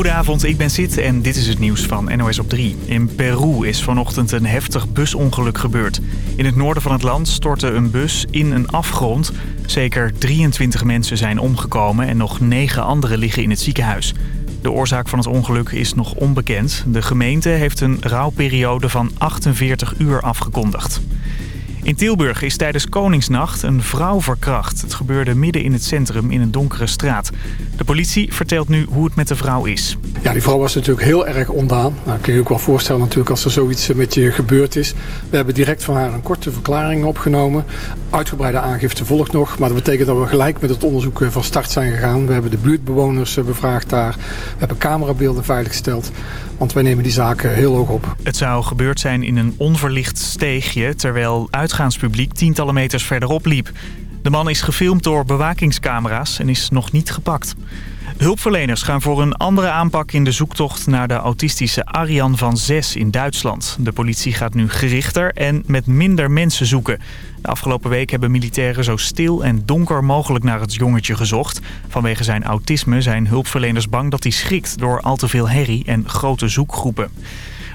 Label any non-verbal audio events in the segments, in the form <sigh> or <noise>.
Goedenavond, ik ben Sid en dit is het nieuws van NOS op 3. In Peru is vanochtend een heftig busongeluk gebeurd. In het noorden van het land stortte een bus in een afgrond. Zeker 23 mensen zijn omgekomen en nog 9 anderen liggen in het ziekenhuis. De oorzaak van het ongeluk is nog onbekend. De gemeente heeft een rouwperiode van 48 uur afgekondigd. In Tilburg is tijdens Koningsnacht een vrouw verkracht. Het gebeurde midden in het centrum in een donkere straat. De politie vertelt nu hoe het met de vrouw is. Ja, die vrouw was natuurlijk heel erg ondaan. Nou, kun je je ook wel voorstellen natuurlijk als er zoiets met je gebeurd is. We hebben direct van haar een korte verklaring opgenomen. Uitgebreide aangifte volgt nog. Maar dat betekent dat we gelijk met het onderzoek van start zijn gegaan. We hebben de buurtbewoners bevraagd daar. We hebben camerabeelden veiliggesteld. Want wij nemen die zaken heel hoog op. Het zou gebeurd zijn in een onverlicht steegje... terwijl uitgaanspubliek tientallen meters verderop liep. De man is gefilmd door bewakingscamera's en is nog niet gepakt. Hulpverleners gaan voor een andere aanpak in de zoektocht naar de autistische Arjan van 6 in Duitsland. De politie gaat nu gerichter en met minder mensen zoeken. De afgelopen week hebben militairen zo stil en donker mogelijk naar het jongetje gezocht. Vanwege zijn autisme zijn hulpverleners bang dat hij schrikt door al te veel herrie en grote zoekgroepen.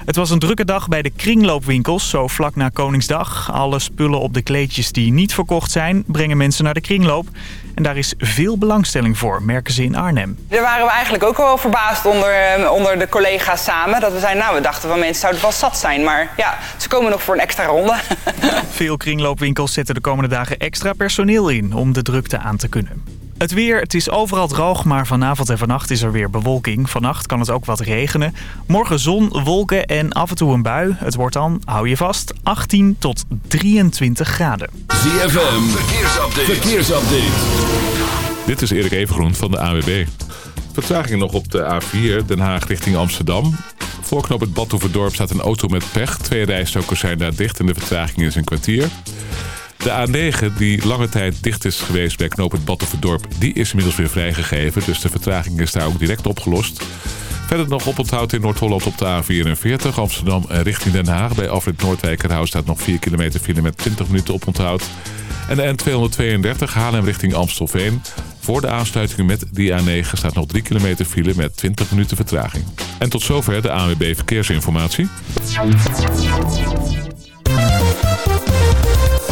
Het was een drukke dag bij de kringloopwinkels, zo vlak na Koningsdag. Alle spullen op de kleedjes die niet verkocht zijn, brengen mensen naar de kringloop. En daar is veel belangstelling voor, merken ze in Arnhem. Daar waren we eigenlijk ook wel verbaasd onder, eh, onder de collega's samen. Dat we zeiden, nou, we dachten van mensen zouden wel zat zijn. Maar ja, ze komen nog voor een extra ronde. <laughs> Veel kringloopwinkels zetten de komende dagen extra personeel in om de drukte aan te kunnen. Het weer, het is overal droog, maar vanavond en vannacht is er weer bewolking. Vannacht kan het ook wat regenen. Morgen zon, wolken en af en toe een bui. Het wordt dan, hou je vast, 18 tot 23 graden. ZFM, verkeersupdate. verkeersupdate. Dit is Erik Evengroen van de AWB. Vertragingen nog op de A4, Den Haag richting Amsterdam. Voorknop het Badhoevedorp staat een auto met pech. Twee rijstokers zijn daar dicht en de vertraging is een kwartier. De A9, die lange tijd dicht is geweest bij knooppunt Battenverdorp, die is inmiddels weer vrijgegeven. Dus de vertraging is daar ook direct opgelost. Verder nog oponthoud in Noord-Holland op de A44. Amsterdam richting Den Haag. Bij afrit Noordwijkerhout staat nog 4 kilometer file met 20 minuten oponthoud. En de N232 Haarlem richting Amstelveen. Voor de aansluiting met die A9 staat nog 3 kilometer file met 20 minuten vertraging. En tot zover de ANWB Verkeersinformatie.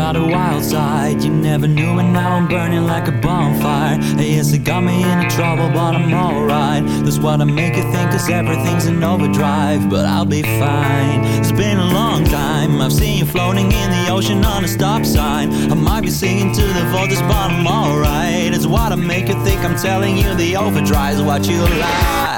Got a wild side. You never knew and now I'm burning like a bonfire. Yes, it got me into trouble but I'm alright. That's what I make you think cause everything's in overdrive But I'll be fine. It's been a long time. I've seen you floating in the ocean on a stop sign. I might be singing to the voltage but I'm alright. It's what I make you think. I'm telling you the overdrive's what you like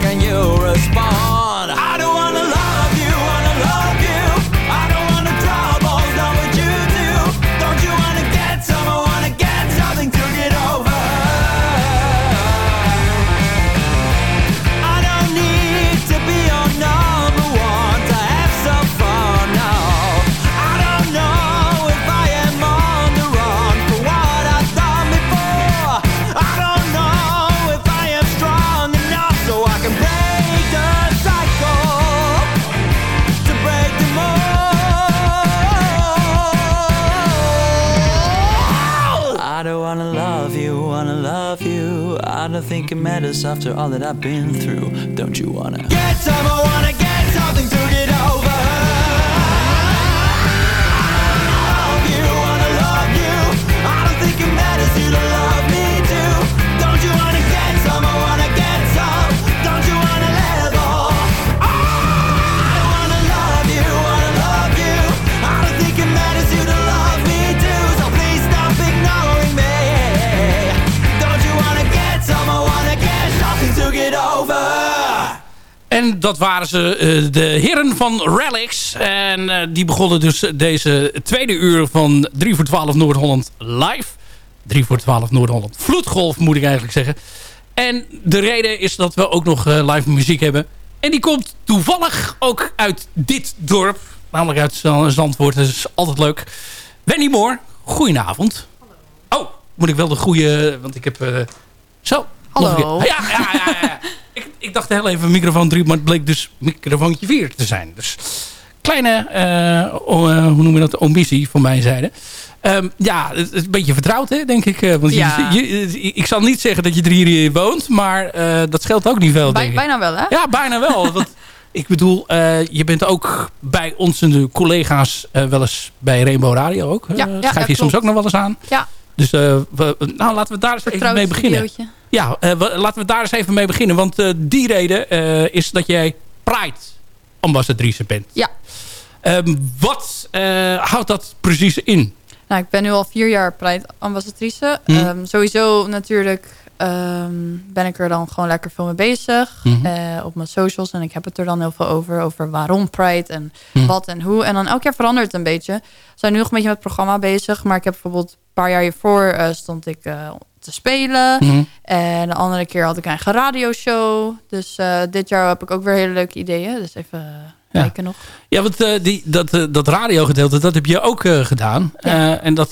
ask and you respond? Matters after all that I've been through. Don't you wanna get some? En dat waren ze, eh, de heren van Relics. En eh, die begonnen dus deze tweede uur van 3 voor 12 Noord-Holland live. 3 voor 12 Noord-Holland vloedgolf moet ik eigenlijk zeggen. En de reden is dat we ook nog eh, live muziek hebben. En die komt toevallig ook uit dit dorp. Namelijk uit Zandvoort. Dat is altijd leuk. Wendy Moore, goedenavond. Oh, moet ik wel de goede... Want ik heb... zo. Hallo. ja, ja. ja, ja. Ik, ik dacht heel even microfoon 3, maar het bleek dus microfoontje 4 te zijn. Dus kleine, eh, eh, hoe noem je dat, omissie van mijn zijde. Ehm, ja, het is een beetje vertrouwd, hè, denk ik. eh, Want Ja. je, ik zal niet zeggen dat je er hier woont, maar dat scheelt ook niet veel, Bij- denk ik. bijna wel, hè? Ja, bijna wel. <laughs> want ik bedoel, je bent ook bij onze collega's wel eens bij Rainbow Radio ook. Ja, ja, schrijf je soms ook nog wel eens aan. Ja. Dus eh, we, nou, laten we daar eens even mee beginnen. Ja, eh, we- laten we daar eens even mee beginnen. Want eh, die reden is dat jij Pride-ambassadrice bent. Ja. Ehm, wat houdt dat precies in? Nou, ik ben nu al vier jaar Pride-ambassadrice. Hm. Ehm, sowieso natuurlijk ehm, ben ik er dan gewoon lekker veel mee bezig. Mhm. eh, op mijn socials. En ik heb het er dan heel veel over. Over waarom Pride en Hm. wat en hoe. En dan elk jaar verandert het een beetje. We zijn nu nog een beetje met het programma bezig. Maar ik heb bijvoorbeeld een paar jaar hiervoor eh, stond ik eh, te spelen. Mhm. En de andere keer had ik een eigen radioshow. Dus dit jaar heb ik ook weer hele leuke ideeën. Dus even Ja. kijken nog. Ja, want die, dat, dat radiogedeelte, dat heb je ook gedaan. Ja. En dat,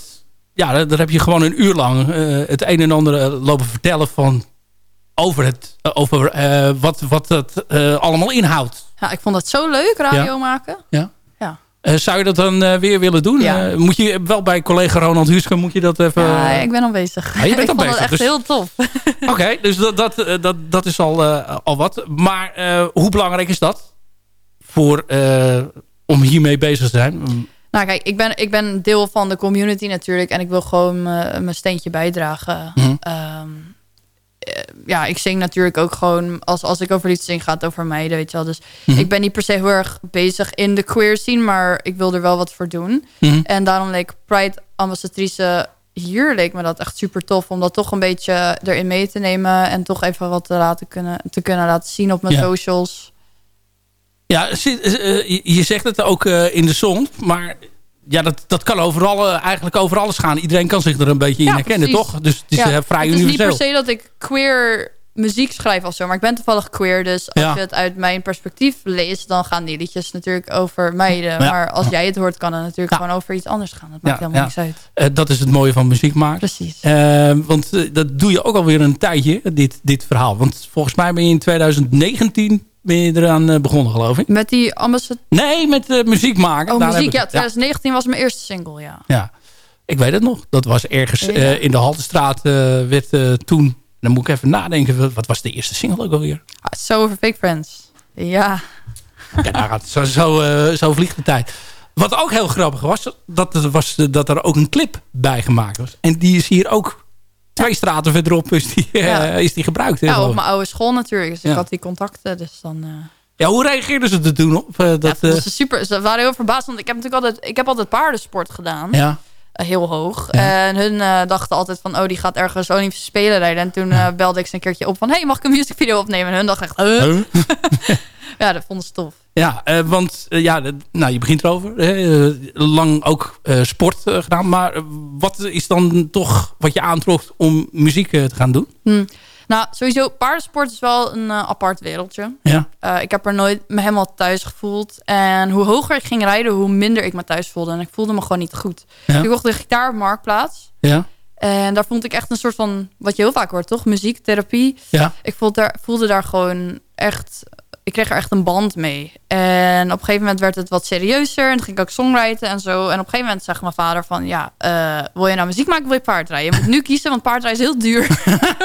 ja, daar- heb je gewoon een uur lang eh, het een en ander eh, lopen vertellen van over, het, eh, over wat, wat eh, allemaal inhoudt. Ja, ik vond het zo leuk, radio Ja. maken. Ja. Ja. Zou je dat dan weer willen doen? Ja. Moet je wel bij collega Ronald Huske, moet je dat even... Ja, ik ben al bezig. Ah, je bent <laughs> ik al vond bezig, het echt dus- heel tof. Oké, <laughs> dus dat, dat, dat, dat is al, al wat. Maar hoe belangrijk is dat voor, om hiermee bezig te zijn? Nou kijk, ik ben, ik ben deel van de community natuurlijk. En ik wil gewoon mijn steentje bijdragen. Mhm. Ehm, eh, ja, ik zing natuurlijk ook gewoon... Als, als ik over iets zing, gaat het over meiden, weet je wel. Dus Mhm. ik ben niet per se heel erg bezig in de queer scene. Maar ik wil er wel wat voor doen. Mhm. En daarom leek Pride ambassadrice hier leek me dat echt super tof. Om dat toch een beetje erin mee te nemen. En toch even wat te, laten kunnen, te kunnen laten zien op mijn socials. Ja, zit- eh, je- zegt het ook eh, in de song, maar ja, dat, dat kan overal, eh, eigenlijk over alles gaan. Iedereen kan zich er een beetje in herkennen, precies. toch? Dus het is Ja, eh, vrij het is universeel. niet per se dat ik queer muziek schrijf of zo. Maar ik ben toevallig queer. Dus als Ja. je het uit mijn perspectief leest... dan gaan die liedjes natuurlijk over meiden. Maar als jij het hoort, kan het natuurlijk gewoon over iets anders gaan. Dat maakt helemaal niks uit. Eh, dat is het mooie van muziek maken. Precies. Eh, want eh, dat doe je ook alweer een tijdje, dit, dit verhaal. Want volgens mij ben je in 2019 ben je eraan eh, begonnen, geloof ik. Met die ambassadeur... Nee, met eh, muziek maken. Oh, Daar muziek. Ja, het. 2019 was mijn eerste single, ja. Ja, ik weet het nog. Dat was ergens Ja. eh, in de Haltestraat eh, werd toen... Dan moet ik even nadenken. wat- was de eerste single ook alweer? Ah, So over Fake Friends. Ja. Ja, daar gaat, zo, zo, zo vliegt de tijd. Wat ook heel grappig was, dat, was dat er ook een clip bij gemaakt was. En die is hier ook twee straten verderop is die, eh, is die gebruikt. ja, op mijn oude school natuurlijk. Dus ik had die contacten. Dus dan... eh, ja, hoe reageerden ze er toen op? eh, dat, ja, ze super. Ze waren heel verbaasd. Want ik heb natuurlijk altijd, ik heb altijd paardensport gedaan. ja. Heel hoog. Ja. En hun eh, dachten altijd van, oh, die gaat ergens Olympische Spelen rijden. En toen eh, belde ik ze een keertje op van, hey, mag ik een musicvideo opnemen? En hun dachten echt, huh? Huh? <laughs> Ja, dat vonden ze tof. Ja, eh, want ja, nou, je begint erover. hè, lang ook sport gedaan. Maar wat is dan toch wat je aantrok om muziek te gaan doen? Hm. Nou, sowieso, paardensport is wel een eh, apart wereldje. Ja. Eh, ik heb er nooit me helemaal thuis gevoeld. En hoe hoger ik ging rijden, hoe minder ik me thuis voelde. En ik voelde me gewoon niet goed. Ja. Ik kocht een gitaar op Marktplaats. Ja. En daar vond ik echt een soort van, wat je heel vaak hoort, toch? Muziek, therapie. Ja. Ik voelde daar, voelde daar gewoon echt ik kreeg er echt een band mee. En op een gegeven moment werd het wat serieuzer. En toen ging ik ook songwriten en zo. En op een gegeven moment zegt mijn vader van... ja, eh, wil je nou muziek maken of wil je paardrijden? Je moet nu kiezen, want paardrijden is heel duur.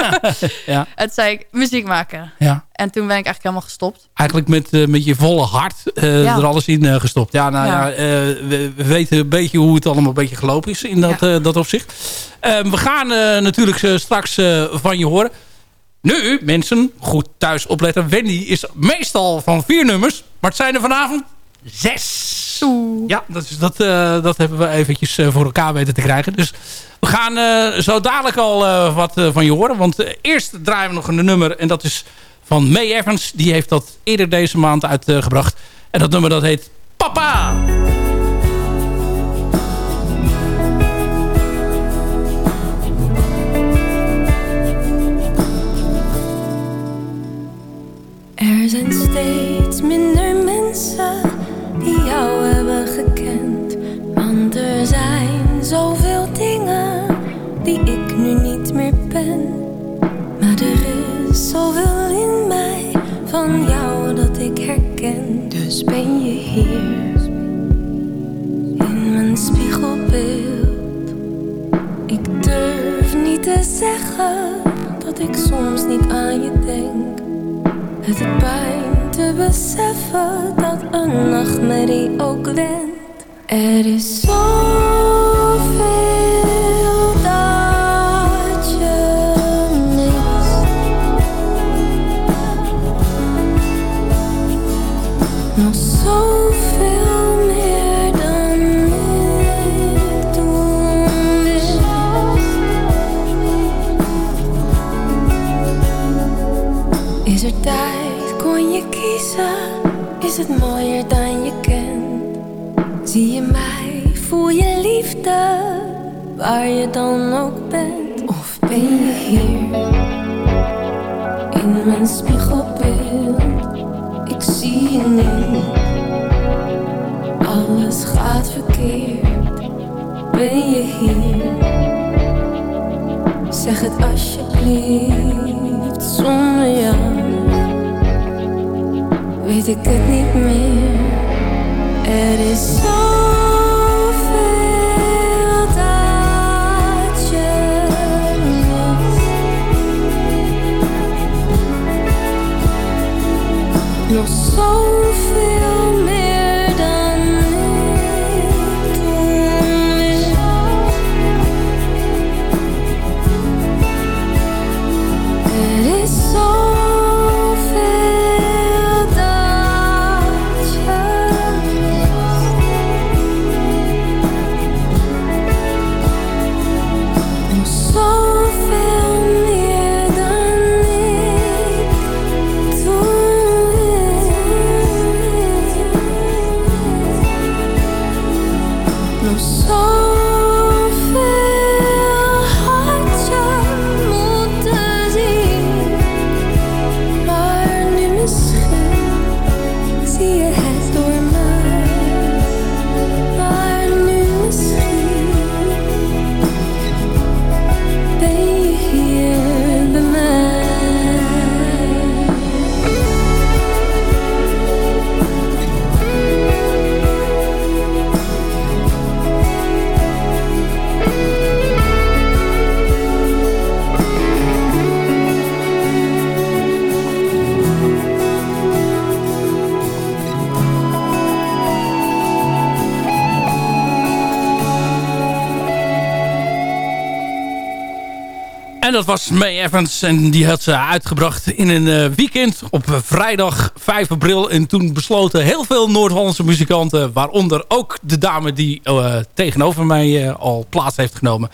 <laughs> ja. En toen zei ik, muziek maken. Ja. En toen ben ik eigenlijk helemaal gestopt. Eigenlijk met, eh, met je volle hart eh, Ja. er alles in gestopt. Ja, nou ja, we, we weten een beetje hoe het allemaal een beetje gelopen is in dat, dat opzicht. Eh, we gaan natuurlijk straks van je horen. Nu, mensen, goed thuis opletten. Wendy is meestal van vier nummers. Maar het zijn er vanavond zes. Ja, dat, is, dat, eh, dat hebben we eventjes eh, voor elkaar weten te krijgen. Dus we gaan eh, zo dadelijk al wat van je horen. Want eerst draaien we nog een nummer. En dat is van May Evans. Die heeft dat eerder deze maand uitgebracht. en dat nummer dat heet Papa. Zoveel dingen die ik nu niet meer ben. Maar er is zoveel in mij van jou dat ik herken. Dus ben je hier in mijn spiegelbeeld. Ik durf niet te zeggen dat ik soms niet aan je denk. Het pijn te beseffen dat een nachtmerrie ook wendt. Er is zoveel waar je dan ook bent? Of ben je hier, in mijn spiegelbeeld? Ik zie je niet, alles gaat verkeerd. Ben je hier? Zeg het alsjeblieft, zonder jou weet ik het niet meer. Er is zoveel mist. Nog Dat was May Evans. En die had ze uitgebracht in een eh, weekend op eh, vrijdag 5 april. En toen besloten heel veel Noord-Hollandse muzikanten... waaronder ook de dame die eh, tegenover mij al plaats heeft genomen...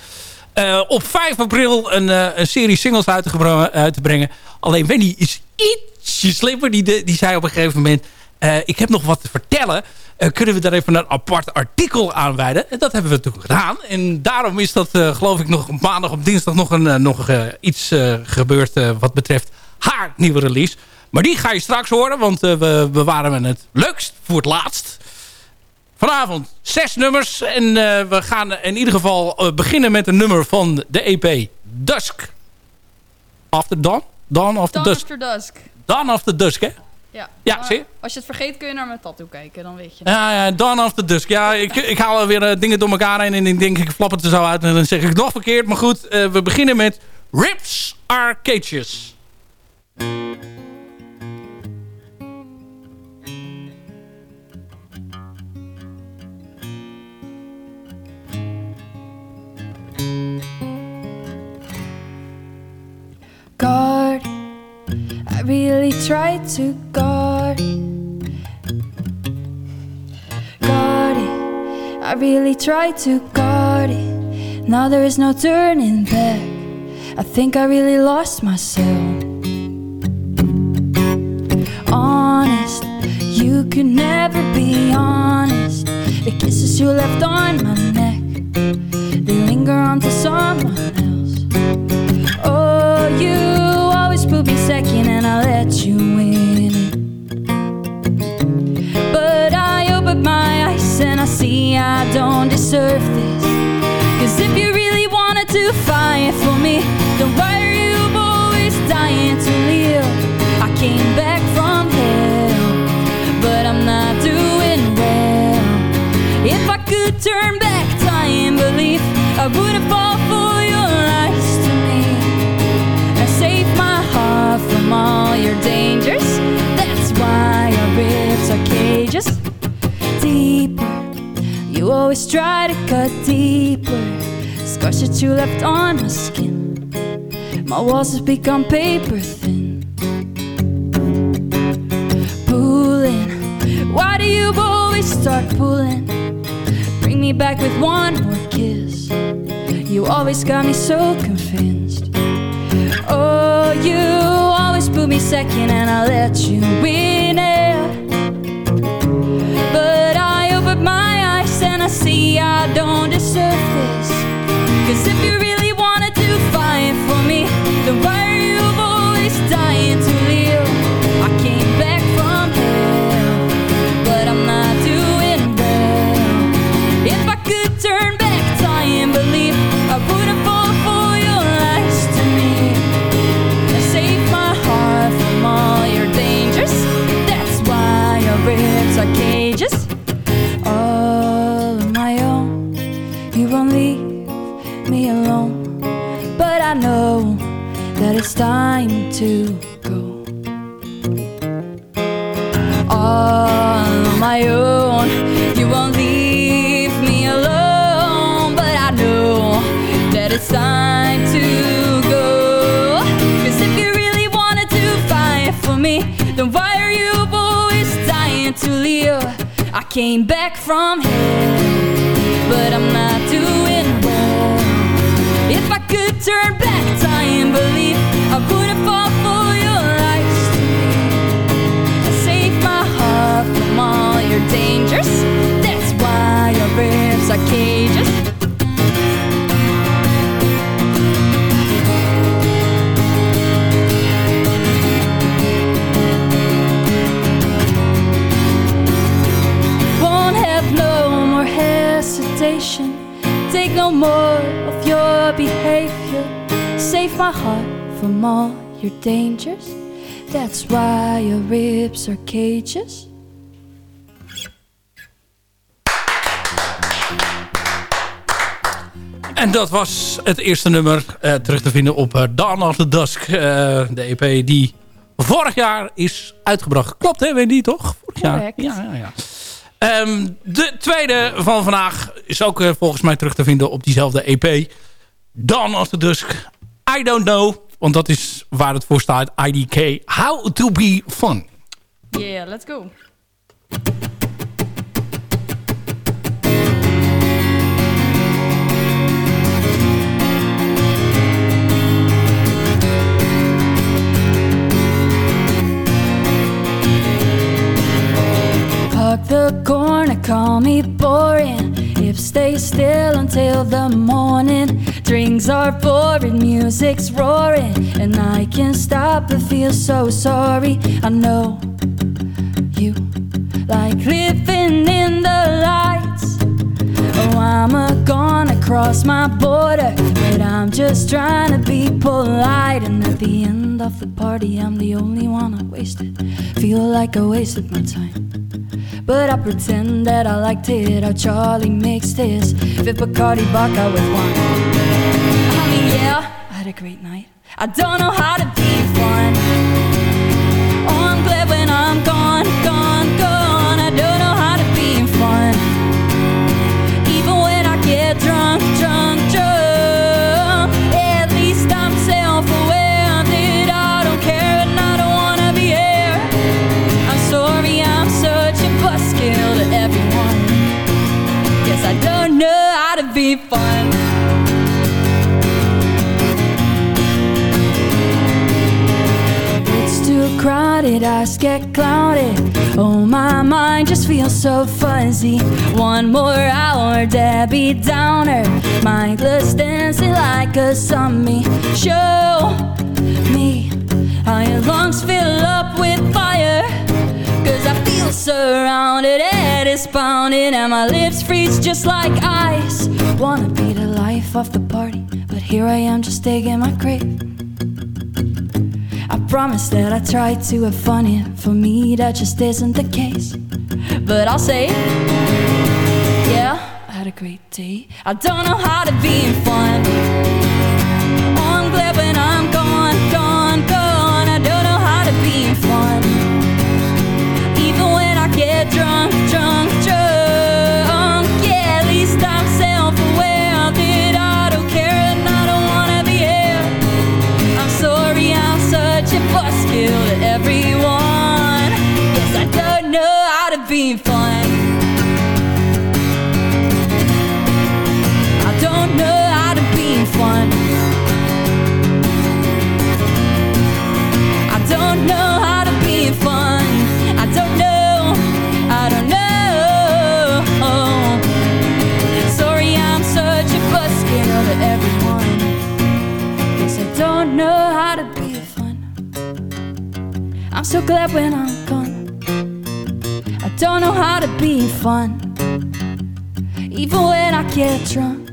op 5 april een, een serie singles uit te, uit te brengen. Alleen Wendy is ietsje slimmer. Die, die zei op een gegeven moment... eh, ik heb nog wat te vertellen. Eh, kunnen we daar even een apart artikel aan wijden? En dat hebben we toen gedaan. En daarom is dat, eh, geloof ik, nog op maandag op dinsdag nog, een, nog iets gebeurd wat betreft haar nieuwe release. Maar die ga je straks horen, want we bewaren het leukst voor het laatst. Vanavond zes nummers. En we gaan in ieder geval beginnen met een nummer van de EP Dusk. After Dawn? Dawn After Dawn Dusk. After Dusk. Dawn After Dusk, hè? Ja, Ja, maar zie je? Als je het vergeet kun je naar mijn tattoo kijken, dan weet je. Ja, ja, Dawn After Dusk. Ja, ik, ik haal weer eh, dingen door elkaar heen en ik denk ik flap het er zo uit en dan zeg ik het nog verkeerd. Maar goed, eh, we beginnen met Rips Are Cages. Really tried to guard. Guard it. I really tried to guard it. Now there is no turning back. I think I really lost myself. Honest, you could never be honest. The kisses you left on my neck, they linger onto someone second and I let you win. But I open my eyes and I see I don't deserve this. Cause if you really wanted to fight for me, why are you always dying to live? I came back from hell, but I'm not doing well. If I could turn back time, believe I wouldn't fall from all your dangers. That's why our ribs are cages. Deeper, you always try to cut deeper. Scars that you left on my skin. My walls have become paper thin. Pulling, why do you always start pulling? Bring me back with one more kiss. You always got me so convinced. Oh, you me second and I let you win it. But I open my eyes and I see I don't deserve this. Cause if you cages. Won't have no more hesitation. Take no more of your behavior. Save my heart from all your dangers. That's why your ribs are cages. En dat was het eerste nummer eh, terug te vinden op uh, Dawn of the Dusk. eh, de EP die vorig jaar is uitgebracht. Klopt hè, weet je die toch? Vorig jaar. Ja, ja, ja. Ehm, de tweede van vandaag is ook eh, volgens mij terug te vinden op diezelfde EP. Dawn of the Dusk. I don't know. Want dat is waar het voor staat. IDK. How to be fun. Yeah, let's go. The corner, call me boring. If stay still until the morning. Drinks are pouring, music's roaring. And I can't stop but feel so sorry. I know you like living in the lights. I'm a gonna cross my border, but I'm just trying to be polite. And at the end of the party, I'm the only one I wasted. Feel like I wasted my time. But I pretend that I liked it how Charlie mixed his Fifth Bacardi vodka with wine. I mean, yeah, I had a great night. I don't know how to be fun. Crowded, eyes get clouded. Oh, my mind just feels so fuzzy. One more hour, Debbie Downer. Mindless dancing like a zombie. Show me how your lungs fill up with fire. Cause I feel surrounded, head is pounding, and my lips freeze just like ice. Wanna be the life of the party, but here I am just digging my grave. Promise that I try to have fun here. For me, that just isn't the case. But I'll say, yeah, I had a great day. I don't know how to be in fun. Oh, I'm glad when I'm so glad when I'm gone. I don't know how to be fun. Even when I get drunk.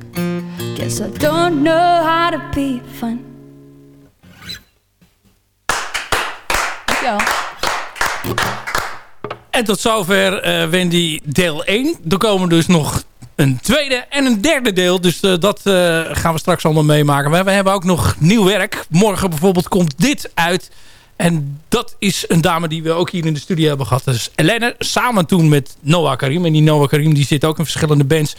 Guess I don't know how to be fun. En tot zover eh, Wendy deel 1. Er komen dus nog een tweede en een derde deel. Dus eh, dat eh, gaan we straks allemaal meemaken. Maar we hebben ook nog nieuw werk. Morgen bijvoorbeeld komt dit uit. En dat is een dame die we ook hier in de studio hebben gehad. Dat is Elene. Samen toen met Noah Karim. En die Noah Karim die zit ook in verschillende bands.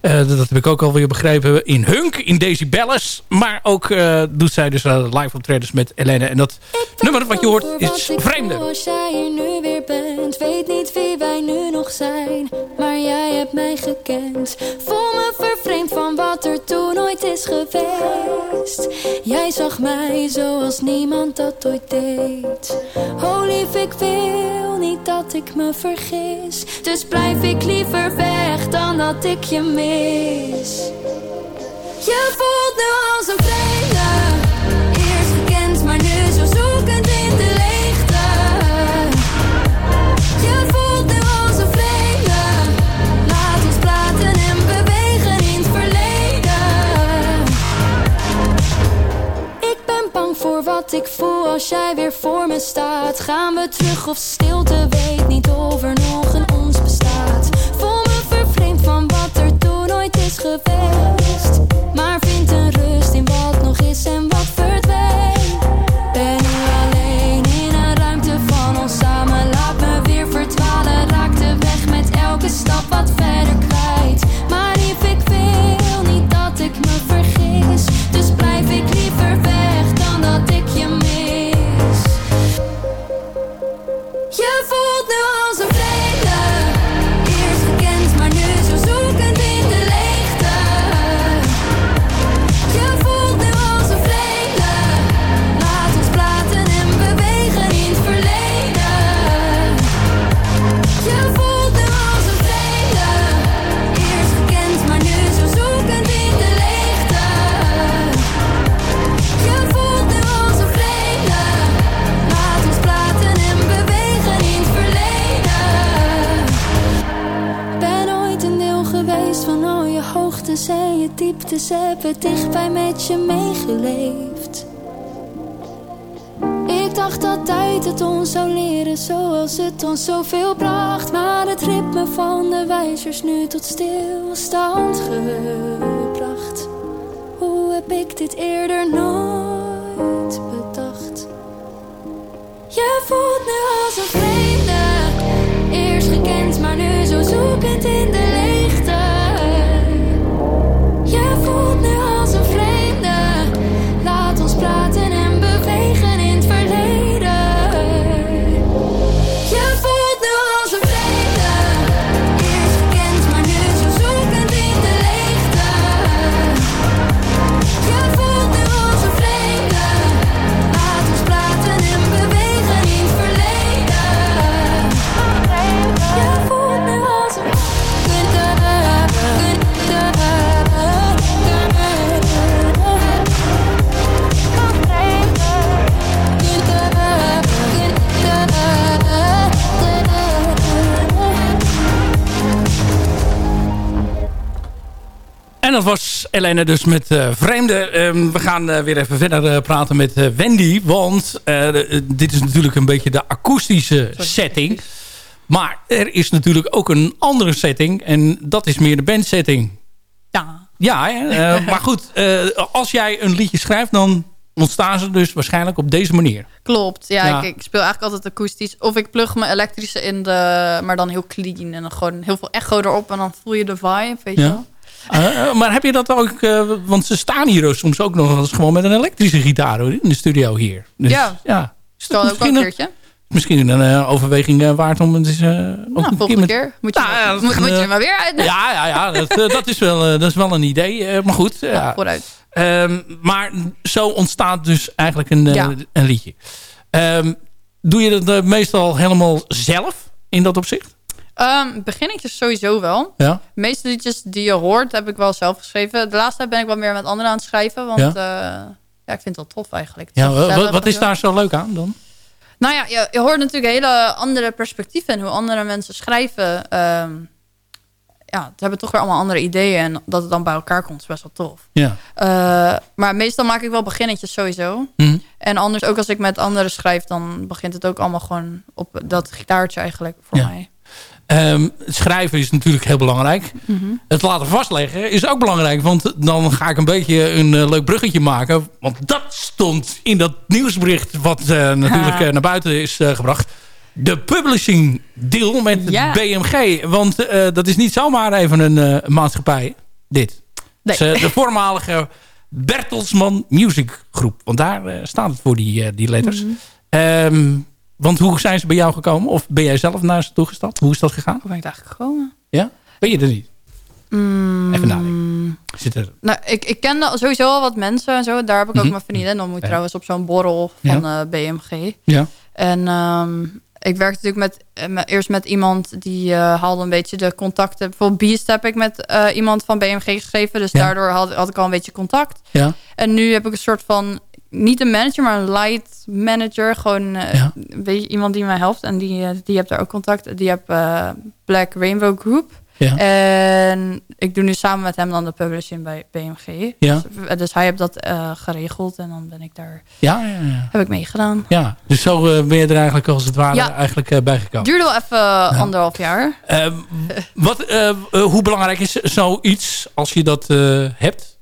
Eh, dat heb ik ook alweer begrepen in Hunk, in Daisy Bellis. Maar ook eh, doet zij dus uh, live optredens met Elene. En dat nummer wat je hoort is Vreemde. Als jij hier nu weer bent, weet niet wie wij nu nog zijn. Maar jij hebt mij gekend. Voel me vervreemd van wat er is geweest. Jij zag mij zoals niemand dat ooit deed. Oh lief, ik wil niet dat ik me vergis. Dus blijf ik liever weg dan dat ik je mis. Je voelt nu als een vreemde. Eerst gekend, maar nu zo zoekend in bang voor wat ik voel als jij weer voor me staat. Gaan we terug of stilte weet niet of er nog een ons dieptes hebben dichtbij met je meegeleefd. Ik dacht dat tijd het ons zou leren zoals het ons zoveel bracht. Maar het ritme van de wijzers nu tot stilstand gebracht. Hoe heb ik dit eerder nooit bedacht? Je voelt nu als een vreemde, eerst gekend, maar nu zo zoekend in de leegte. Was Elena dus met eh, Vreemde. Ehm, we gaan eh, weer even verder eh, praten met Wendy. Want dit is natuurlijk een beetje de akoestische setting. Maar er is natuurlijk ook een andere setting. En dat is meer de bandsetting. Ja. Ja, hè? Maar goed. als jij een liedje schrijft, dan ontstaan ze dus waarschijnlijk op deze manier. Klopt. Ja, Ja. Ik, ik speel eigenlijk altijd akoestisch. Of ik plug mijn elektrische in de... Maar dan heel clean. En dan gewoon heel veel echo erop. En dan voel je de vibe, weet je Ja. wel. Eh, eh, maar heb je dat ook... eh, want ze staan hier soms ook nog eens gewoon met een elektrische gitaar hoor, in de studio hier. Dus, Ja. ja. Is dat ook wel een keertje. Misschien een eh, overweging waard om het eens... ook een Nou, volgende met- keer moet je, Nou, ja, dat- moet, moet je er maar weer uit. Ja, ja, ja dat, dat, is wel, dat is wel een idee. maar goed. ja. Vooruit. Ehm, maar zo ontstaat dus eigenlijk een, Ja. een liedje. Ehm, doe je dat meestal helemaal zelf in dat opzicht? Um, beginnetjes sowieso wel. Ja. De meeste liedjes die je hoort, heb ik wel zelf geschreven. De laatste tijd ben ik wel meer met anderen aan het schrijven. Want Ja. ja, ja ik vind het wel tof eigenlijk. Ja, wat, is daar zo leuk aan dan? Nou ja, je, je hoort natuurlijk hele andere perspectieven en hoe andere mensen schrijven. Ehm, ja, ze hebben toch weer allemaal andere ideeën. En dat het dan bij elkaar komt is best wel tof. Ja. Eh, maar meestal maak ik wel beginnetjes sowieso. Mhm. En anders, ook als ik met anderen schrijf, dan begint het ook allemaal gewoon op dat gitaartje eigenlijk voor Ja. mij. Ehm, het schrijven is natuurlijk heel belangrijk. Mhm. Het laten vastleggen is ook belangrijk. Want dan ga ik een beetje een eh, leuk bruggetje maken. Want dat stond in dat nieuwsbericht... wat eh, natuurlijk eh, naar buiten is gebracht. De publishing deal met Ja. BMG. Want dat is niet zomaar even een maatschappij. Dit. Nee. Dus, de voormalige Bertelsman Music Groep. Want daar staat het voor, die, die letters. Ehm, want hoe zijn ze bij jou gekomen? Of ben jij zelf naar ze toegestapt? Hoe is dat gegaan? Hoe ben ik daar gekomen? Ja? Ben je er niet? Mm, Even nadenken. Zit er... Nou, ik, ik ken sowieso al wat mensen en zo. Daar heb ik ook Mhm. mijn vriendin ontmoet Ja. trouwens op zo'n borrel van eh, BMG. Ja. En ehm, ik werkte natuurlijk met, eh, met- eerst met iemand die haalde een beetje de contacten. Bijvoorbeeld Beast heb ik met iemand van BMG geschreven. Dus Ja. daardoor had, had ik al een beetje contact. Ja. En nu heb ik een soort van, niet een manager, maar een light manager. Gewoon eh, Ja. een beetje iemand die mij helpt. En die, eh, die hebt daar ook contact. Die heb eh, Black Rainbow Group. Ja. En ik doe nu samen met hem dan de publishing bij BMG. Ja. Dus, dus hij heeft dat geregeld en dan ben ik daar, Ja, ja, ja. heb ik meegedaan. ja. Dus zo ben je er eigenlijk als het ware Ja. eigenlijk bijgekomen. Duurde wel even anderhalf jaar. Eh, wat, hoe belangrijk is zoiets als je dat hebt?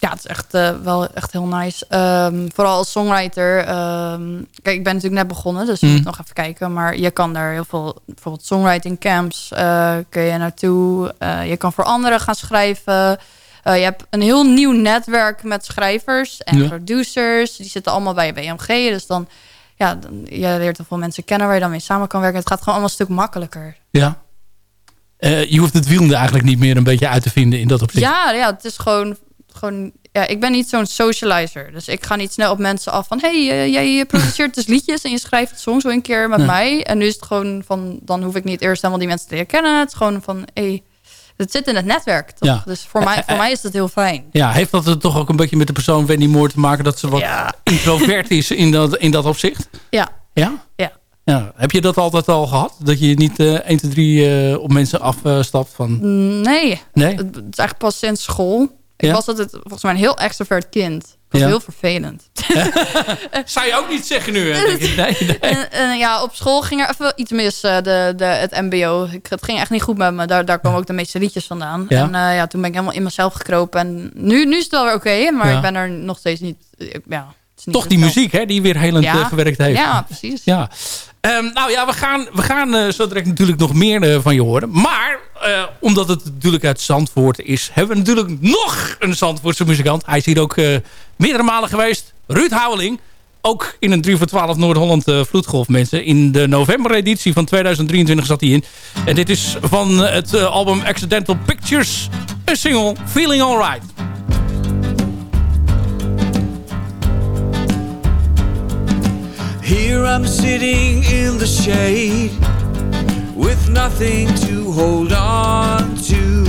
Ja, het is echt eh, wel echt heel nice. Ehm, vooral als songwriter. ehm, kijk, ik ben natuurlijk net begonnen, dus je Mhm. moet nog even kijken. Maar je kan daar heel veel, bijvoorbeeld songwriting camps, eh, kun je naartoe. Eh, je kan voor anderen gaan schrijven. Je hebt een heel nieuw netwerk met schrijvers en Ja. producers. Die zitten allemaal bij BMG. Dus dan, ja, dan, je leert heel veel mensen kennen waar je dan mee samen kan werken. Het gaat gewoon allemaal een stuk makkelijker. Ja. Je hoeft het wiel eigenlijk niet meer een beetje uit te vinden in dat opzicht. Ja, ja, het is gewoon, gewoon ja, ik ben niet zo'n socializer. Dus ik ga niet snel op mensen af van... hey, eh, jij produceert dus liedjes en je schrijft songs zo een keer met Ja. mij. En nu is het gewoon van... dan hoef ik niet eerst helemaal die mensen te leren kennen. Het is gewoon van... hey, het zit in het netwerk, toch? Ja. Dus voor mij, voor mij is dat heel fijn. Ja, heeft dat er toch ook een beetje met de persoon Wendy Moore te maken... dat ze wat Ja. introvert is in dat, in dat opzicht? Ja, Ja? ja. ja? Heb je dat altijd al gehad? Dat je niet eh 1, 2, 3 eh, op mensen afstapt van... Nee, Nee? het, het is eigenlijk pas sinds school. Ik Ja? was altijd volgens mij een heel extrovert kind. Dat was Ja. heel vervelend. <laughs> Zou je ook niet zeggen nu? hè? Denk ik. Nee, nee. En, en ja, op school ging er even iets mis, eh, de, de, het mbo. Ik, het ging echt niet goed met me. Daar, daar kwamen ook de meeste liedjes vandaan. Ja. En eh, ja, toen ben ik helemaal in mezelf gekropen. En nu, nu is het wel weer oké, maar ik ben er nog steeds niet... Ja, het is niet Toch die muziek hè, die weer helend eh, gewerkt heeft. Ja, precies. Ja. Ehm, nou ja, we gaan, we gaan eh, zo direct natuurlijk nog meer eh, van je horen. Maar eh, omdat het natuurlijk uit Zandvoort is... hebben we natuurlijk nog een Zandvoortse muzikant. Hij is hier ook eh, meerdere malen geweest. Ruud Houweling. Ook in een 3 voor 12 Noord-Holland eh, vloedgolf mensen. In de novembereditie van 2023 zat hij in. En dit is van het album Accidental Pictures. Een single, Feeling Alright. Here I'm sitting in the shade with nothing to hold on to.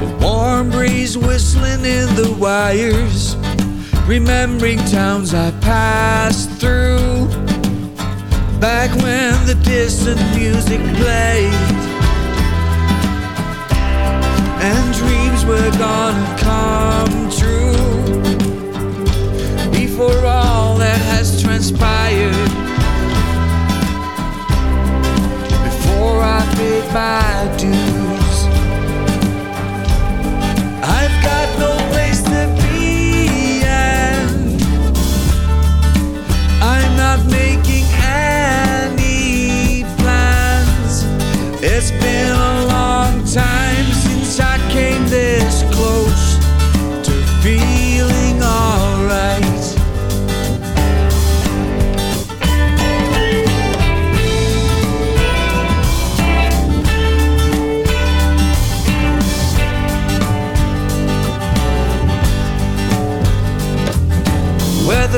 The warm breeze whistling in the wires, remembering towns I passed through. Back when the distant music played and dreams were gonna come true before all that has transpired. I paid my dues, I've got no place to be, and I'm not making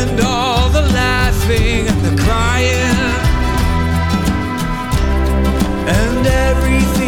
and all the laughing and the crying. And everything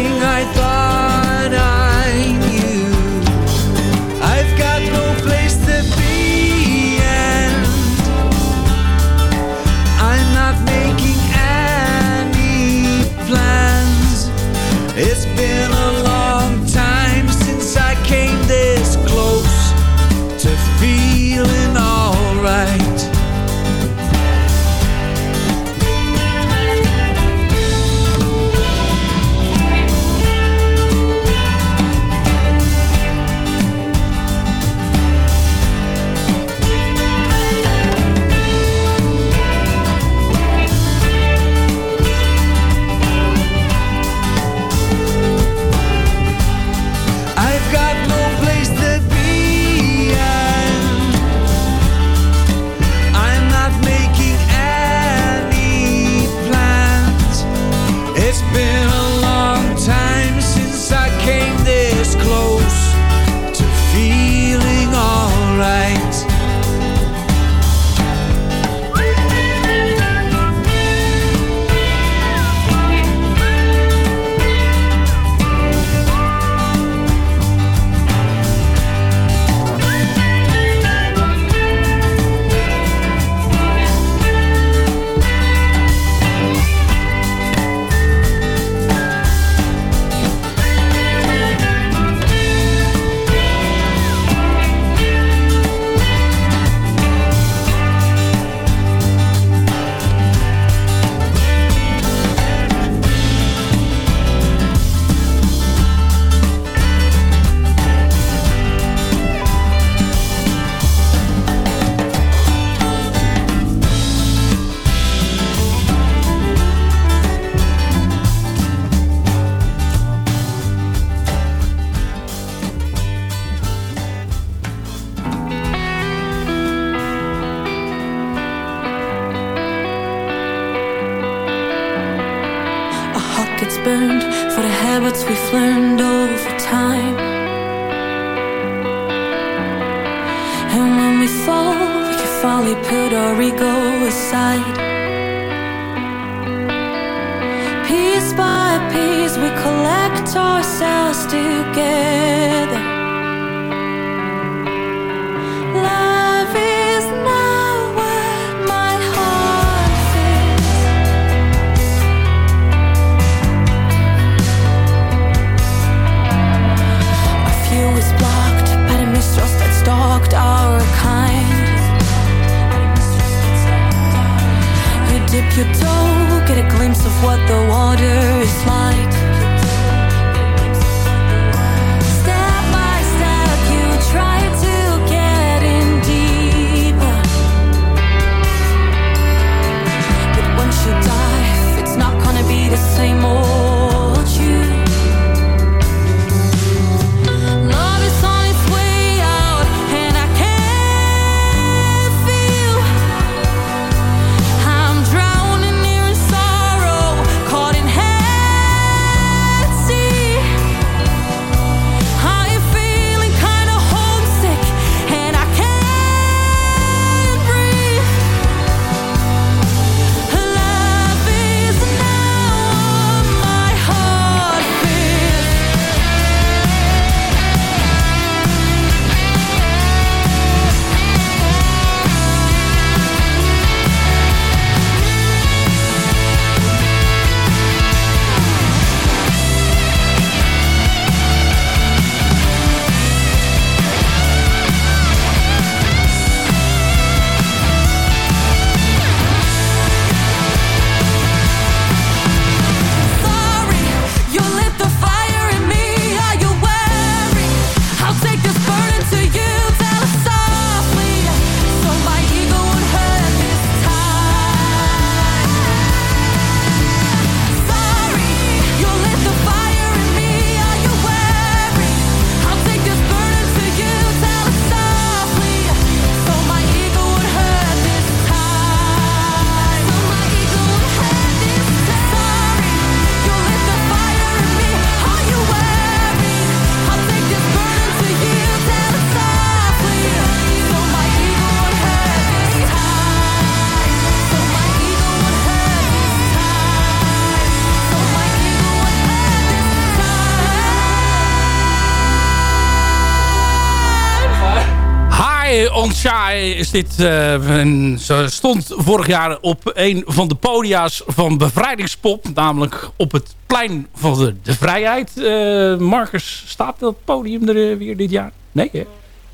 High on Shy is dit. eh, ze stond vorig jaar op een van de podia's van Bevrijdingspop. Namelijk op het plein van de, de Vrijheid. Eh, Marcus, staat dat podium er eh, weer dit jaar? Nee?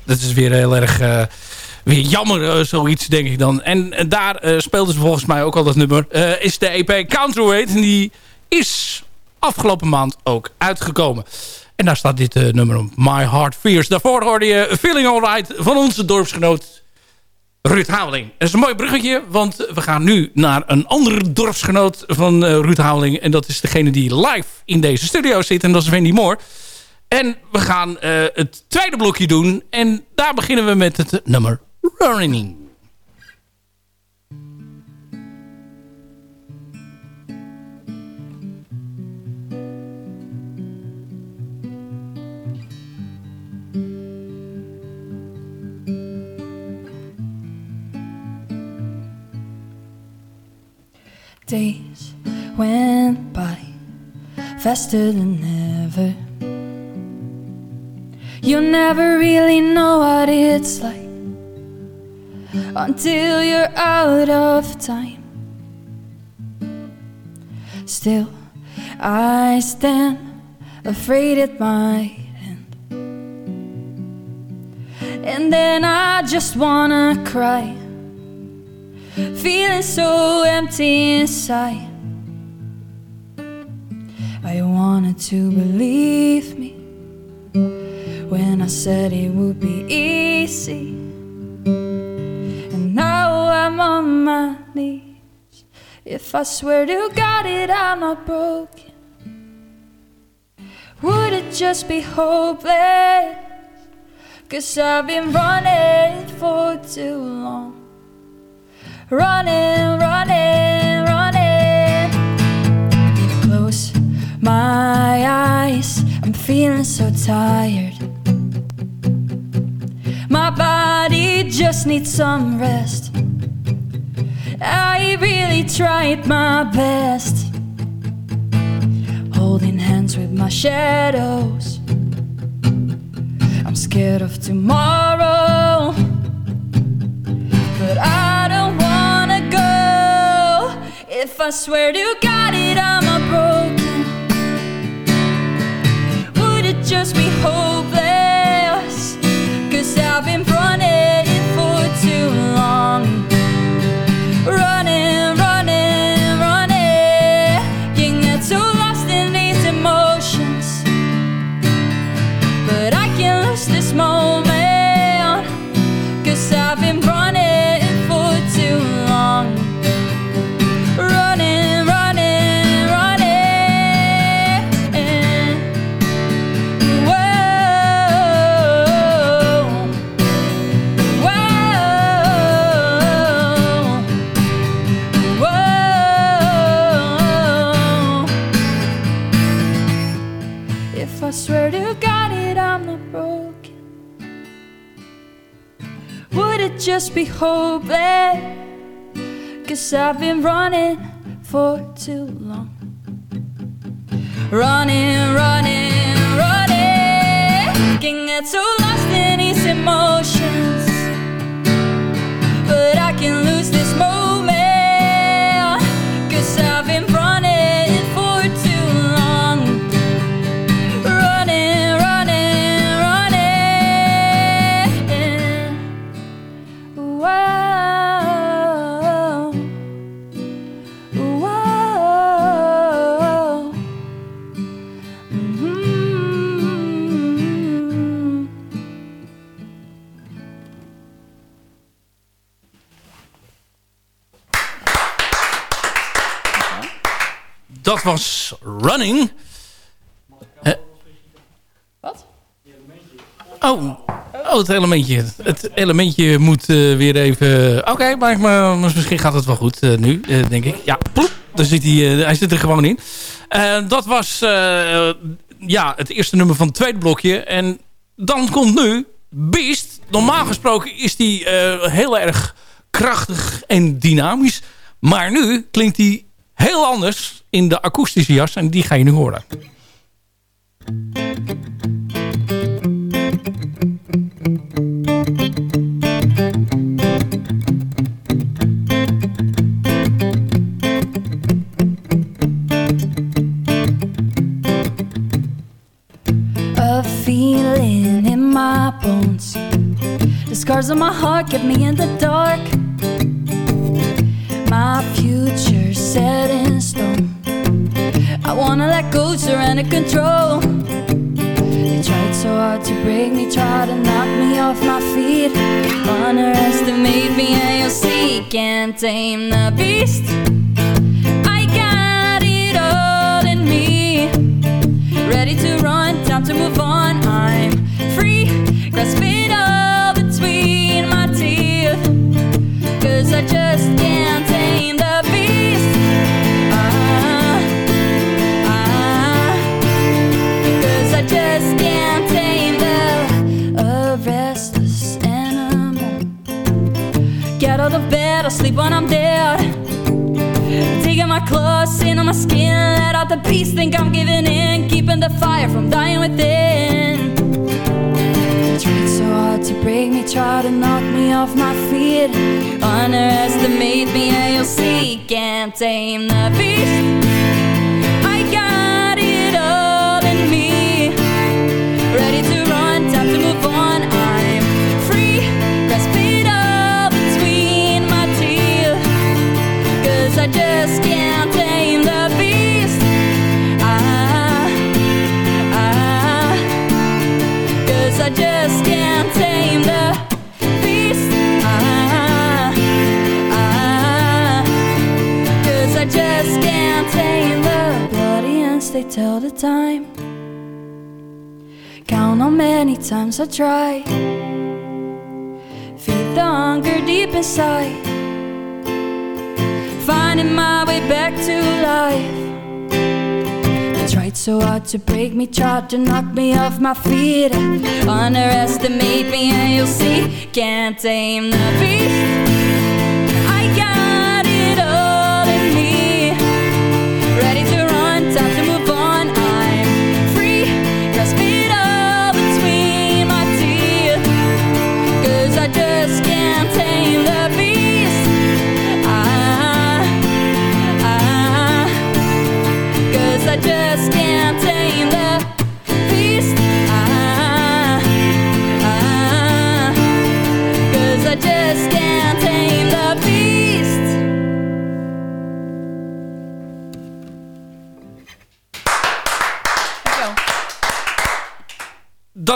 Dat is weer heel erg... weer jammer, zoiets denk ik dan. En daar speelden ze volgens mij ook al dat nummer. is de EP Counterweight. En die is afgelopen maand ook uitgekomen. En daar staat dit eh, nummer op. My Heart Fears. Daarvoor hoorde je Feeling Alright van onze dorpsgenoot Ruud Houweling. Dat is een mooi bruggetje, want we gaan nu naar een andere dorpsgenoot van eh, Ruud Houweling. En dat is degene die live in deze studio zit. En dat is Wendy Moore. En we gaan eh, het tweede blokje doen. En daar beginnen we met het nummer Running. Days went by faster than ever. You never really know what it's like until you're out of time. Still, I stand afraid at my end. And then I just wanna cry feeling so empty inside. I wanted to believe me when I said it would be easy. And now I'm on my knees. If I swear to God it, I'm not broken. Would it just be hopeless? Cause I've been running for too long. Running, running, running. Close my eyes. I'm feeling so tired. My body just needs some rest. I really tried my best. Holding hands with my shadows. I'm scared of tomorrow. But I I swear to God it, I'm a broken. Would it just be hopeless? Cause I've been running for too long. Running, just be hopeless? Cause I've been running for too long. Running, running, running. Can get so lost in these emotions. Was Running. Eh. Wat? Oh. oh, het elementje. Het elementje moet eh, weer even... Oké, maar, maar misschien gaat het wel goed eh, nu, denk ik. Ja, ploep, daar zit hij, hij zit er gewoon in. Dat was ja, het eerste nummer van het tweede blokje. En dan komt nu Beast. Normaal gesproken is die heel erg krachtig en dynamisch. Maar nu klinkt hij heel anders in de akoestische jas. En die ga je nu horen. A feeling in my bones. The scars on my heart kept me in the dark. My future set in stone. I wanna let go, surrender control. They tried so hard to break me, tried to knock me off my feet. Underestimate me, and you'll see. Can't tame the beast. Sleep when I'm dead. Taking my claws in on my skin, let out the beast. Think I'm giving in, keeping the fire from dying within. Tried so hard to break me, try to knock me off my feet. Underestimate me, and you'll see. Can't tame the beast. They tell the time. Count how many times I try. Feed the hunger deep inside finding my way back to life. I tried so hard to break me, tried to knock me off my feet. Underestimate me and you'll see, can't tame the beast.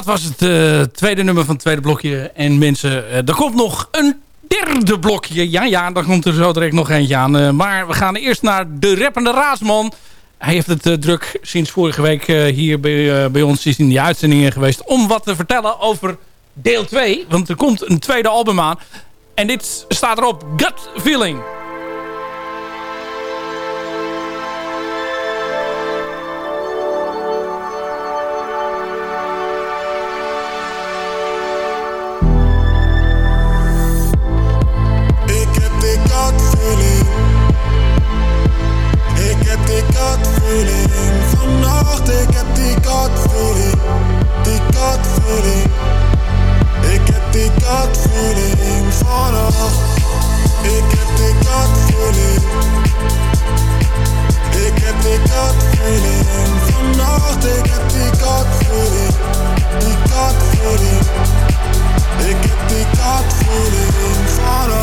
Was het eh, tweede nummer van het tweede blokje. En mensen, eh, er komt nog een derde blokje. Ja, ja, daar komt er zo direct nog eentje aan. Eh, maar we gaan eerst naar de rappende raadsman. Hij heeft het druk sinds vorige week hier bij, bij ons is in die uitzendingen geweest... om wat te vertellen over deel 2. Want er komt een tweede album aan. En dit staat erop, Gut Feeling. Feeling. Vannacht, ik heb die gut feeling. Die gut feeling. Ik heb die gut feeling. Vannacht. Ik heb die gut feeling. Ik heb die gut feeling. Vannacht, ik heb die gut feeling. Die gut feeling. Ik heb die gut feeling.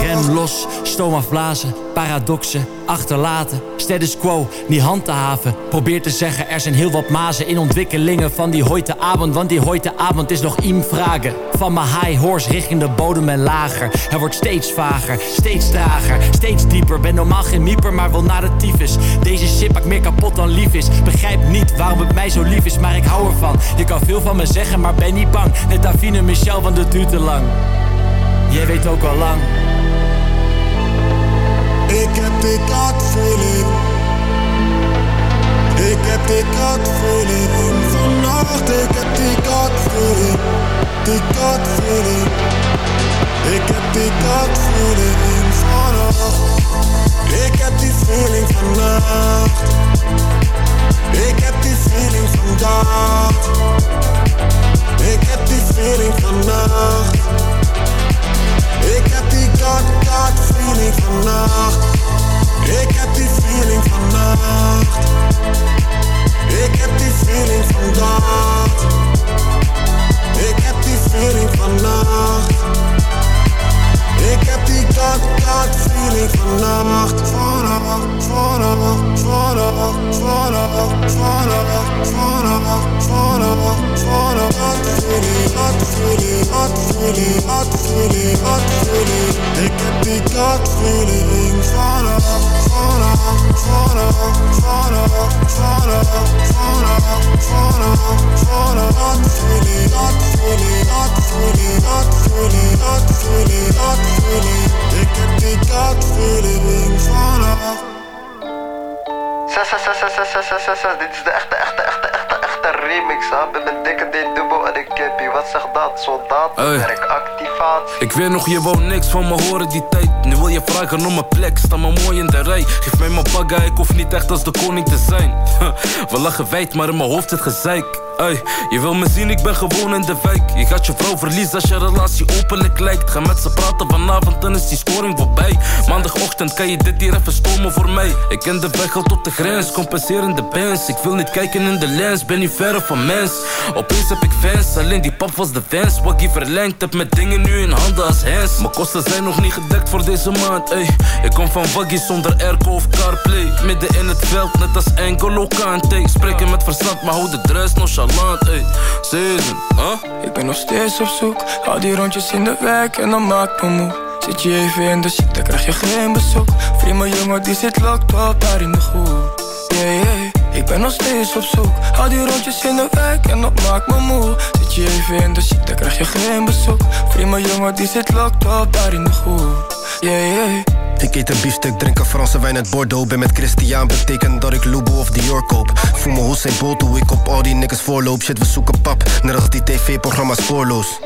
Rem los, stoom afblazen, paradoxen, achterlaten. Status quo, niet handhaven. Probeer te zeggen, er zijn heel wat mazen in ontwikkelingen van die hoite avond. Want die hoite avond is nog iem vragen. Van mijn high horse richting de bodem en lager. Het wordt steeds vager, steeds trager, steeds dieper. Ben normaal geen mieper, maar wel naar de tyfus. Deze shit maakt meer kapot dan lief is. Begrijp niet waarom het mij zo lief is, maar ik hou ervan. Je kan veel van me zeggen, maar ben niet bang. Net Davine Michel, want het duurt te lang. Jij weet ook al lang. Ik heb gut feeling. Ik heb die gut feeling. Vannacht, ik heb die gut feeling. Die gut feeling. Ik heb die gut feeling. Vannacht. Ik heb die feeling vannacht. Ik heb die feeling vandaag. Ik heb die feeling vannacht. Ik heb die gut, gut feeling vannacht. Ik heb die feeling vannacht. Ik heb die feeling vandaag. Ik heb die feeling vannacht. Ik heb die gut, gut feeling vannacht. Vannacht, vannacht, vannacht, vannacht, vannacht, vannacht, vannacht, vannacht. Gut feeling, gut feeling, gut feeling, gut feeling, gut feeling. Ik heb die gut feeling dit is de echte, echte, echte, echte, echte remix. Dikke dit en een kippie. Wat zegt dat? Soldaat, Hey. werkactivatie. Ik weet nog, je wou niks van me horen die tijd. Nu wil je vragen om mijn plek, sta maar mooi in de rij. Geef mij mijn bagga, ik hoef niet echt als de koning te zijn. <laughs> We lachen wijd, maar in mijn hoofd zit gezeik. Ey, je wil me zien, ik ben gewoon in de wijk. Je gaat je vrouw verliezen als je relatie openlijk lijkt. Ga met ze praten vanavond, dan is die scoring voorbij. Maandagochtend kan je dit hier even stomen voor mij. Ik ken de weg al tot de grens, compenserende bands. Ik wil niet kijken in de lens, ben niet verre van mens. Opeens heb ik alleen die pap was de fans. Wat ik verlengd heb met dingen nu in handen als hands. Mijn kosten zijn nog niet gedekt voor deze maand, ey. Ik kom van Waggy zonder airco of carplay. Midden in het veld, net als Engolo Kante. Spreken met verstand, maar hou de dress nonchalant, ey. Season, huh? Ik ben nog steeds op zoek Al die rondjes in de wijk en dan maakt me moe Zit je even in de shit, dan krijg je geen bezoek Vriend, mijn jongen die zit locked up daar in de groep Yeah, yeah, ik ben nog steeds op zoek Al die rondjes in de wijk en dat maakt me moe Zit je even in de shit, dan krijg je geen bezoek mijn jongen die zit locked up daar in de groep Yeah, yeah Ik eet een biefstuk, drink een Franse wijn uit Bordeaux. Ben met Christian, betekent dat ik Loubou of Dior koop. Voel me Hussein Bolt hoe ik op al die niggas voorloop. Shit, we zoeken pap, net als die tv-programma's spoorloos.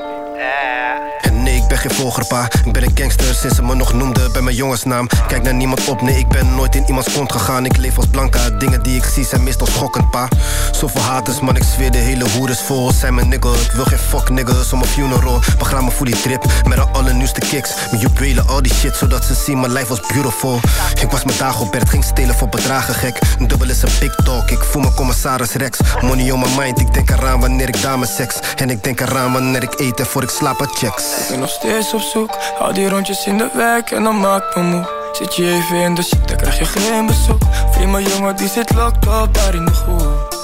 Geen volger, pa. Ik ben een gangster sinds ze me nog noemden bij mijn jongensnaam. Kijk naar niemand op, nee, ik ben nooit in iemands kont gegaan. Ik leef als Blanca, dingen die ik zie zijn meestal schokkend, pa. Zoveel haters, man, ik zweer de hele hoer is vol. Zijn mijn nigga, ik wil geen fuck niggas om een funeral. Begraaf me voor die trip, met de allernieuwste kicks. Mijn juwelen, al die shit, zodat ze zien mijn life was beautiful. Ik was mijn dagen op bed, ging stelen voor bedragen, gek. Dubbel is een big talk, ik voel me commissaris Rex. Money on my mind, ik denk eraan wanneer ik dames seks. En ik denk eraan wanneer ik eet en voor ik slaap checks. Ik ben nog steeds op zoek, al die rondjes in de wijk en dan maakt me moe. Zit je even in de shit, dan krijg je geen bezoek. Vriend, mijn jongen die zit locked up daar in de groep.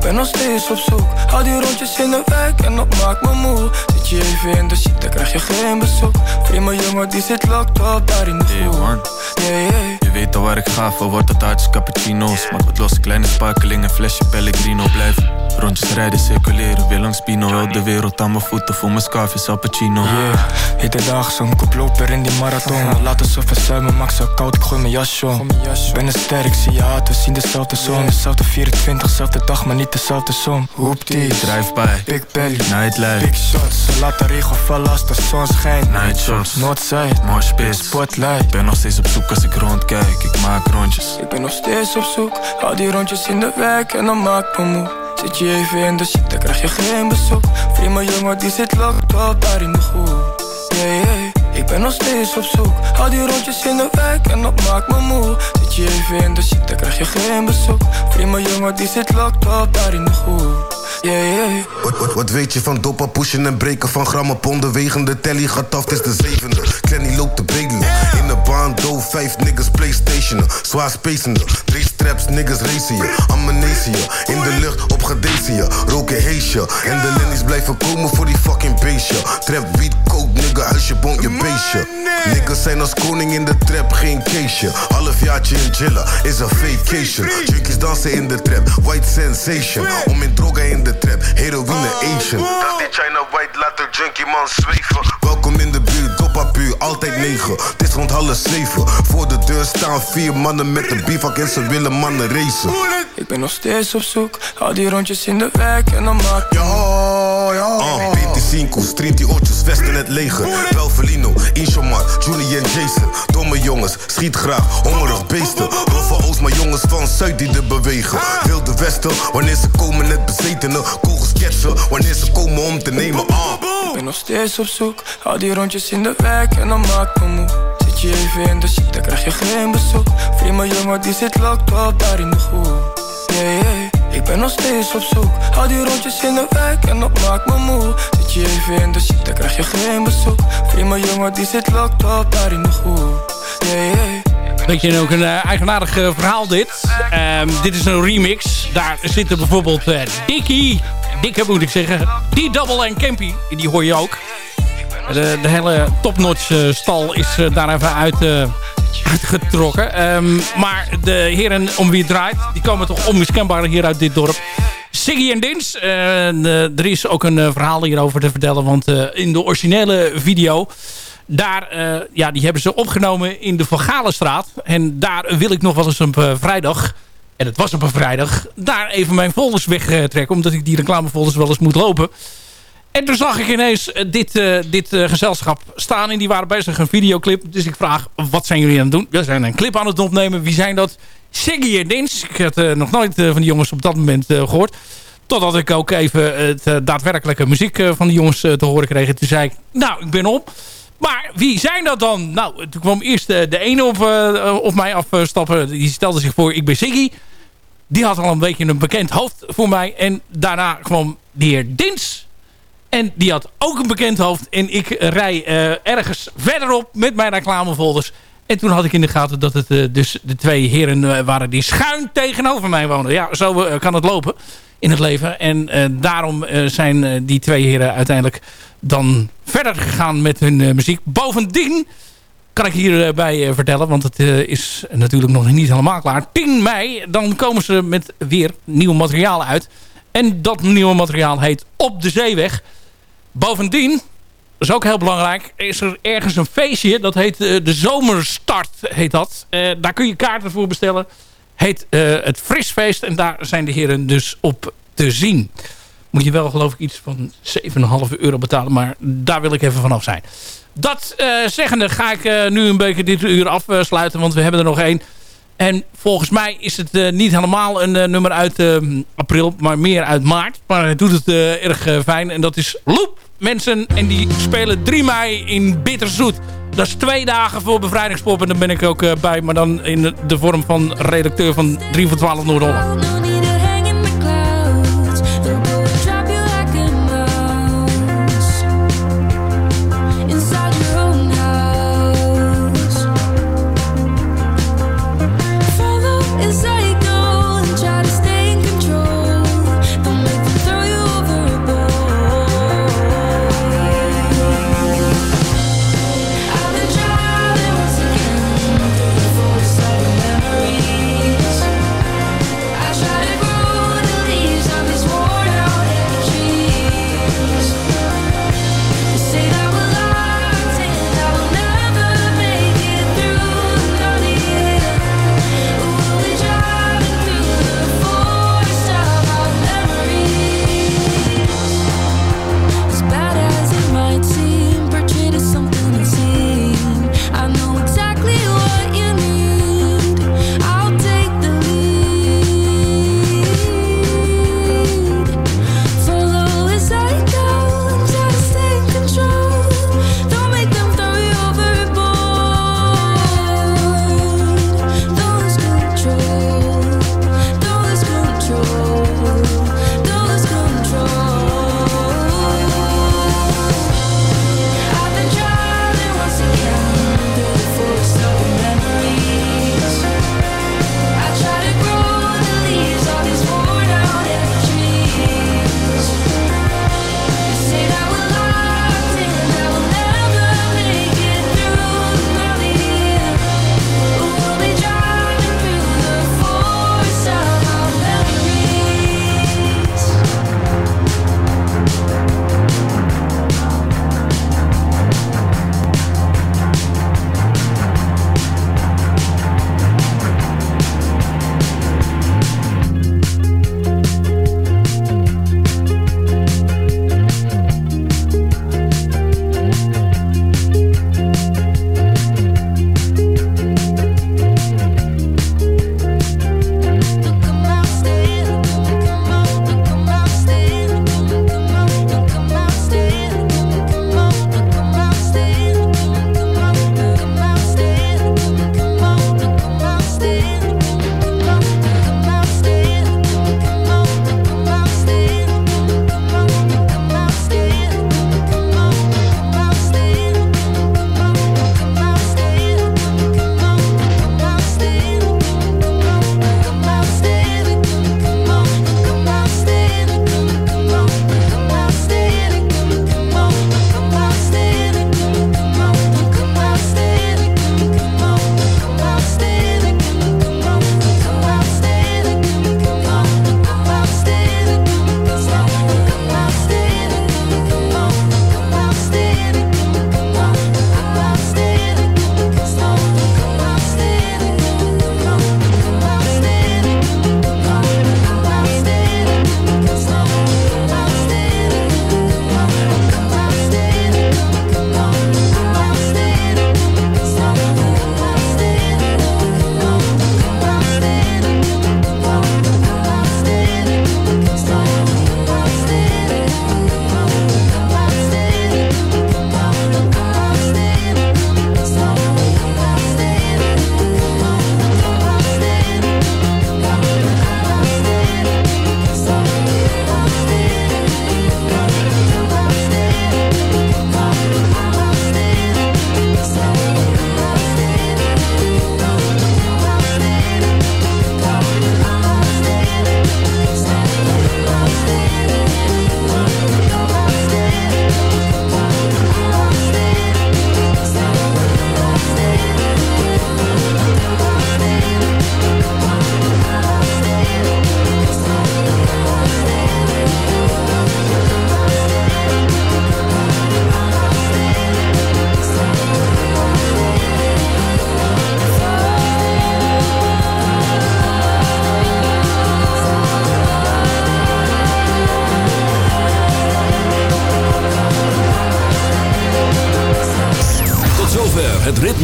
Ik ben nog steeds op zoek, al die rondjes in de wijk en dat maakt me moe. Zit je even in de shit, dan krijg je geen bezoek. Mijn jongen die zit locked up daar in de groep. Yeah, yeah. Je weet al waar ik ga, voor wordt het hardst cappuccino's. Maak wat los, kleine sparkeling, een flesje Pellegrino. Blijf rondjes rijden, circuleren, weer langs Pino Heel de wereld aan mijn voeten, voel me Scarface, Al Pacino Yeah, hitte dag, zo'n koploper in die marathon. Laat alsof het zuimen, maak zo koud, ik gooi mijn jasje om. Ben een sterk, zie je haat, we zien dezelfde zon. Dezelfde 24, zelfde dag, maar niet dezelfde som. Hoepties, Drive-by, big belly, nightlife. Big shots. Ze laten regen vallen als de zon schijnt. Night shots, Noordzij, moshpit, spotlight. Ik ben nog steeds op zoek als ik rondkijk, ik maak rondjes. Ik ben nog steeds op zoek, al die rondjes in de wijk en dan maakt me moe. Zit je even in de shit, dan krijg je geen bezoek. Vriend, mijn jongen die zit locked up daar in de groep. Yeah, yeah, ik ben nog steeds op zoek. Al die rondjes in de wijk en dat maakt me moe. Zit je even in de dan krijg je geen bezoek. Mijn jongen die zit locked up daar in de groep. Yeah, yeah. Wat, wat, wat weet je van dopa, pushen en breken van grammen ponden wegende telly gaat af, is de zevende. Clanny loopt te bedelen In de baan, do vijf niggas playstationen. Zwaar spacende, drie straps niggas racen je. Amnesia, in de lucht op gedesia Roken heesje, en de linies blijven komen voor die fucking beestje. Trap, wiet, coke, nigga, huisje, bond, je beestje. Niggas zijn als koning in de trap, geen caseje Halfjaartje in chillen, is een vacation. Junkies dansen in de trap, white sensation. Om in droga in de trap, heroïne Asian. Dat die China white, laat de junkie man zweven. Welkom in de buurt, doppa puur, altijd negen. Het is rond half zeven, voor de deur staan vier mannen met de bivak En ze willen mannen racen. Ik ben nog steeds op zoek, al die rondjes in de wijk en dan maakt me Ja, ja uh, 25, streamt die oortjes, vesten het leger Belvelino, Inshomar, Julie en Jason. Domme jongens, schiet graag, hongerig beesten. Wil van Oost, maar jongens van Zuid die er bewegen. Wilde Westen, wanneer ze komen net bezetenen. Kogels ketsen, wanneer ze komen om te nemen ah. Ik ben nog steeds op zoek, al die rondjes in de wijk en dan maakt me moe. Zit je even in de shit, dan krijg je geen bezoek. Mijn jongen die zit locked daar in de groep. Yeah, yeah. Ik ben nog steeds op zoek, al die rondjes in de wijk en dat maakt me moe Zit je even in de shit, dan krijg je geen bezoek mijn jongen die zit locked up daar in de groep Yeah, yeah. Beetje ook een uh, eigenaardig uh, verhaal dit. Um, dit is een remix. Daar zitten bijvoorbeeld uh, Dickie, Dikke moet ik zeggen, die Double en Campy. Die hoor je ook. De, hele topnotch stal is daar even uit, uitgetrokken. Um, maar de heren om wie het draait, die komen toch onmiskenbaar hier uit dit dorp. Siggy en Dins. er is ook een verhaal hierover te vertellen. Want in de originele video... Daar, ja, die hebben ze opgenomen in de Van. En daar wil ik nog wel eens op vrijdag... En het was op een vrijdag. Daar even mijn folders wegtrekken. Omdat ik die reclamefolders wel eens moet lopen. En toen zag ik ineens uh, dit, dit gezelschap staan. En die waren bezig een videoclip. Dus ik vraag, wat zijn jullie aan het doen? We zijn een clip aan het opnemen. Wie zijn dat? Siggy en Dins. Ik had nog nooit van die jongens op dat moment gehoord. Totdat ik ook even het daadwerkelijke muziek van die jongens te horen kreeg. En toen zei ik, nou, ik ben op. Maar wie zijn dat dan? Nou, toen kwam eerst de, ene op, op mij afstappen. Die stelde zich voor, ik ben Siggy. Die had al een beetje een bekend hoofd voor mij. En daarna kwam de heer Dins. En die had ook een bekend hoofd. En ik rij uh, ergens verderop met mijn reclamefolders. En toen had ik in de gaten dat het uh, dus de twee heren waren die schuin tegenover mij woonden. Ja, zo kan het lopen in het leven. En daarom zijn die twee heren uiteindelijk dan verder gegaan met hun muziek. Bovendien kan ik hierbij vertellen, want het is natuurlijk nog niet helemaal klaar. 10 mei, dan komen ze met weer nieuw materiaal uit. En dat nieuwe materiaal heet Op de Zeeweg. Bovendien is ook heel belangrijk, is er ergens een feestje. Dat heet uh, de Zomerstart, heet dat. Uh, daar kun je kaarten voor bestellen. Heet uh, het Frisfeest. En daar zijn de heren dus op te zien. Moet je wel geloof ik iets van 7,5 euro betalen. Maar daar wil ik even vanaf zijn. Dat zeggende ga ik nu een beetje dit uur afsluiten. Want we hebben er nog één. En volgens mij is het niet helemaal een nummer uit april, maar meer uit maart. Maar hij doet het erg fijn. En dat is Loop, mensen. En die spelen 3 mei in Bitterzoet. Dat is twee dagen voor bevrijdingspop. En daar ben ik ook bij. Maar dan in de vorm van redacteur van 3 voor 12 Noord-Holland.